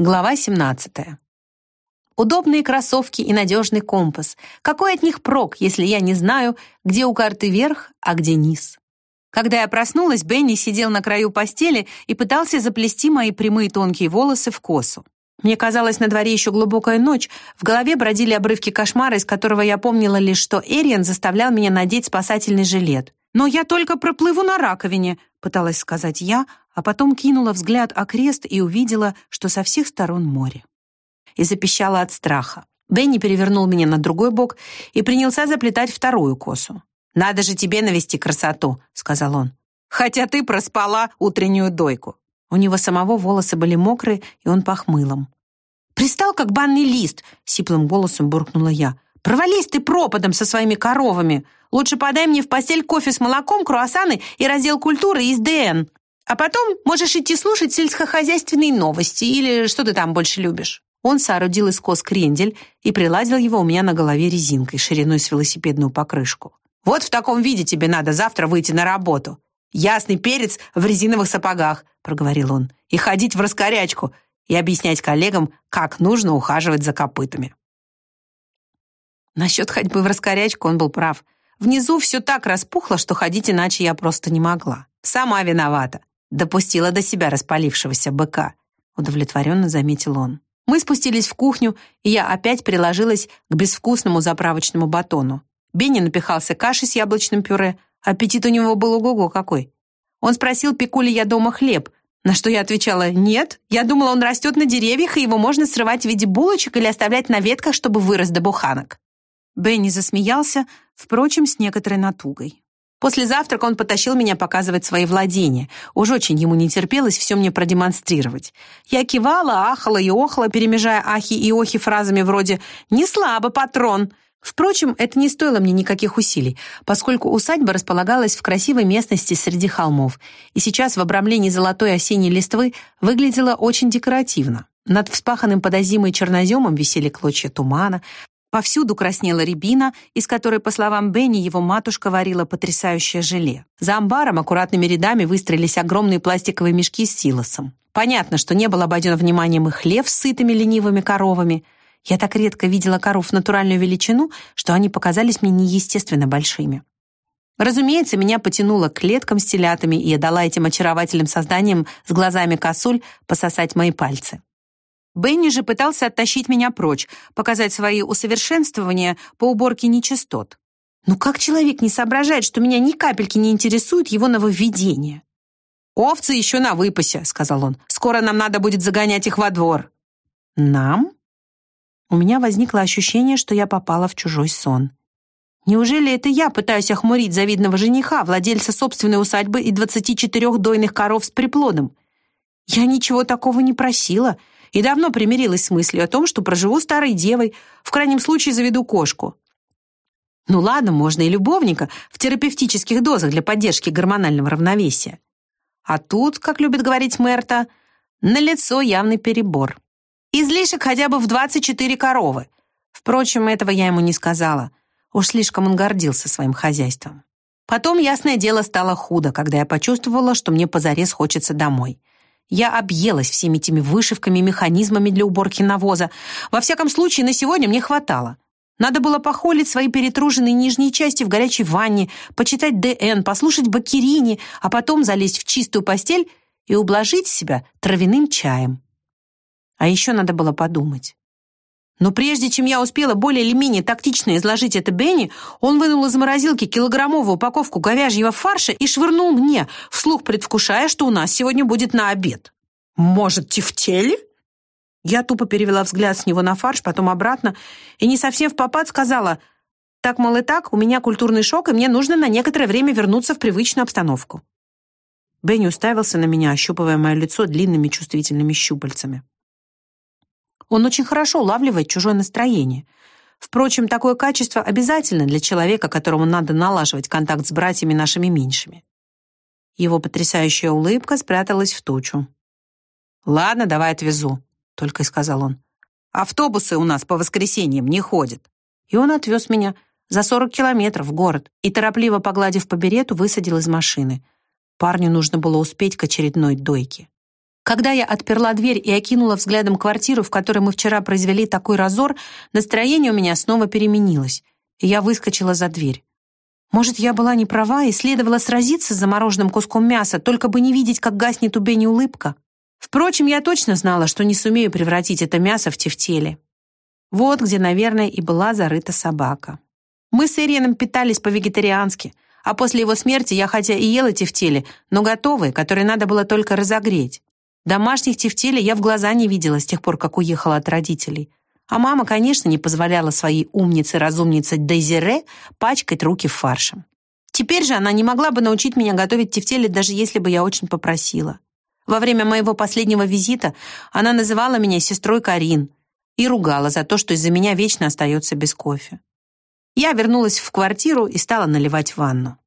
Глава 17. Удобные кроссовки и надежный компас. Какой от них прок, если я не знаю, где у карты верх, а где низ? Когда я проснулась, Бенни сидел на краю постели и пытался заплести мои прямые тонкие волосы в косу. Мне казалось, на дворе еще глубокая ночь, в голове бродили обрывки кошмара, из которого я помнила лишь, что Эриан заставлял меня надеть спасательный жилет. «Но я только проплыву на раковине», — пыталась сказать я, а потом кинула взгляд окрест и увидела, что со всех сторон море. И запищала от страха. Бенни перевернул меня на другой бок и принялся заплетать вторую косу. «Надо же тебе навести красоту», — сказал он. «Хотя ты проспала утреннюю дойку». У него самого волосы были мокрые, и он пах мылом. «Пристал, как банный лист», — сиплым голосом буркнула я. «Провались ты пропадом со своими коровами. Лучше подай мне в постель кофе с молоком, круассаны и раздел культуры из ДН. А потом можешь идти слушать сельскохозяйственные новости или что ты там больше любишь». Он соорудил из кос крендель и приладил его у меня на голове резинкой, шириной с велосипедную покрышку. «Вот в таком виде тебе надо завтра выйти на работу. Ясный перец в резиновых сапогах», — проговорил он, «и ходить в раскорячку, и объяснять коллегам, как нужно ухаживать за копытами». Насчет ходьбы в раскорячку он был прав — Внизу все так распухло, что ходить иначе я просто не могла. Сама виновата. Допустила до себя распалившегося быка. Удовлетворенно заметил он. Мы спустились в кухню, и я опять приложилась к безвкусному заправочному батону. Бенни напихался каши с яблочным пюре. Аппетит у него был ого-го какой. Он спросил, пеку ли я дома хлеб, на что я отвечала «нет». Я думала, он растет на деревьях, и его можно срывать в виде булочек или оставлять на ветках, чтобы вырос до буханок. Бенни засмеялся, впрочем, с некоторой натугой. После завтрака он потащил меня показывать свои владения. Уж очень ему не терпелось все мне продемонстрировать. Я кивала, ахала и охала, перемежая ахи и охи фразами вроде «Не слабо, патрон!». Впрочем, это не стоило мне никаких усилий, поскольку усадьба располагалась в красивой местности среди холмов, и сейчас в обрамлении золотой осенней листвы выглядела очень декоративно. Над вспаханным подозимой черноземом висели клочья тумана, Повсюду краснела рябина, из которой, по словам Бенни, его матушка варила потрясающее желе. За амбаром аккуратными рядами выстроились огромные пластиковые мешки с силосом. Понятно, что не был обойден вниманием и хлев с сытыми ленивыми коровами. Я так редко видела коров натуральную величину, что они показались мне неестественно большими. Разумеется, меня потянуло к клеткам с телятами, и я дала этим очаровательным созданиям с глазами косуль пососать мои пальцы. Бенни же пытался оттащить меня прочь, показать свои усовершенствования по уборке нечистот. Ну как человек не соображает, что меня ни капельки не интересует его нововведение? «Овцы еще на выпасе», — сказал он. «Скоро нам надо будет загонять их во двор». «Нам?» У меня возникло ощущение, что я попала в чужой сон. Неужели это я пытаюсь охмурить завидного жениха, владельца собственной усадьбы и 24 дойных коров с приплодом? Я ничего такого не просила и давно примирилась с мыслью о том, что проживу старой девой, в крайнем случае заведу кошку. Ну ладно, можно и любовника в терапевтических дозах для поддержки гормонального равновесия. А тут, как любит говорить Мерта, налицо явный перебор. Излишек хотя бы в 24 коровы. Впрочем, этого я ему не сказала. Уж слишком он гордился своим хозяйством. Потом, ясное дело, стало худо, когда я почувствовала, что мне позарез хочется домой. Я объелась всеми этими вышивками механизмами для уборки навоза. Во всяком случае, на сегодня мне хватало. Надо было похолить свои перетруженные нижние части в горячей ванне, почитать ДН, послушать Бакерини, а потом залезть в чистую постель и ублажить себя травяным чаем. А еще надо было подумать. Но прежде чем я успела более или менее тактично изложить это Бенни, он вынул из морозилки килограммовую упаковку говяжьего фарша и швырнул мне, вслух предвкушая, что у нас сегодня будет на обед. «Может, тефтели?» Я тупо перевела взгляд с него на фарш, потом обратно, и не совсем в попад сказала, «Так, мол, и так, у меня культурный шок, и мне нужно на некоторое время вернуться в привычную обстановку». Бенни уставился на меня, ощупывая мое лицо длинными чувствительными щупальцами. Он очень хорошо улавливает чужое настроение. Впрочем, такое качество обязательно для человека, которому надо налаживать контакт с братьями нашими меньшими. Его потрясающая улыбка спряталась в тучу. «Ладно, давай отвезу», — только и сказал он. «Автобусы у нас по воскресеньям не ходят». И он отвез меня за 40 километров в город и, торопливо погладив по берету, высадил из машины. Парню нужно было успеть к очередной дойке. Когда я отперла дверь и окинула взглядом квартиру, в которой мы вчера произвели такой разор, настроение у меня снова переменилось, и я выскочила за дверь. Может, я была не права и следовало сразиться с замороженным куском мяса, только бы не видеть, как гаснет у Бенни улыбка? Впрочем, я точно знала, что не сумею превратить это мясо в тефтели. Вот где, наверное, и была зарыта собака. Мы с Ирианом питались по-вегетариански, а после его смерти я хотя и ела тефтели, но готовые, которые надо было только разогреть. Домашних тефтелей я в глаза не видела с тех пор, как уехала от родителей. А мама, конечно, не позволяла своей умнице-разумнице Дейзере пачкать руки фаршем. Теперь же она не могла бы научить меня готовить тефтели, даже если бы я очень попросила. Во время моего последнего визита она называла меня сестрой Карин и ругала за то, что из-за меня вечно остается без кофе. Я вернулась в квартиру и стала наливать ванну.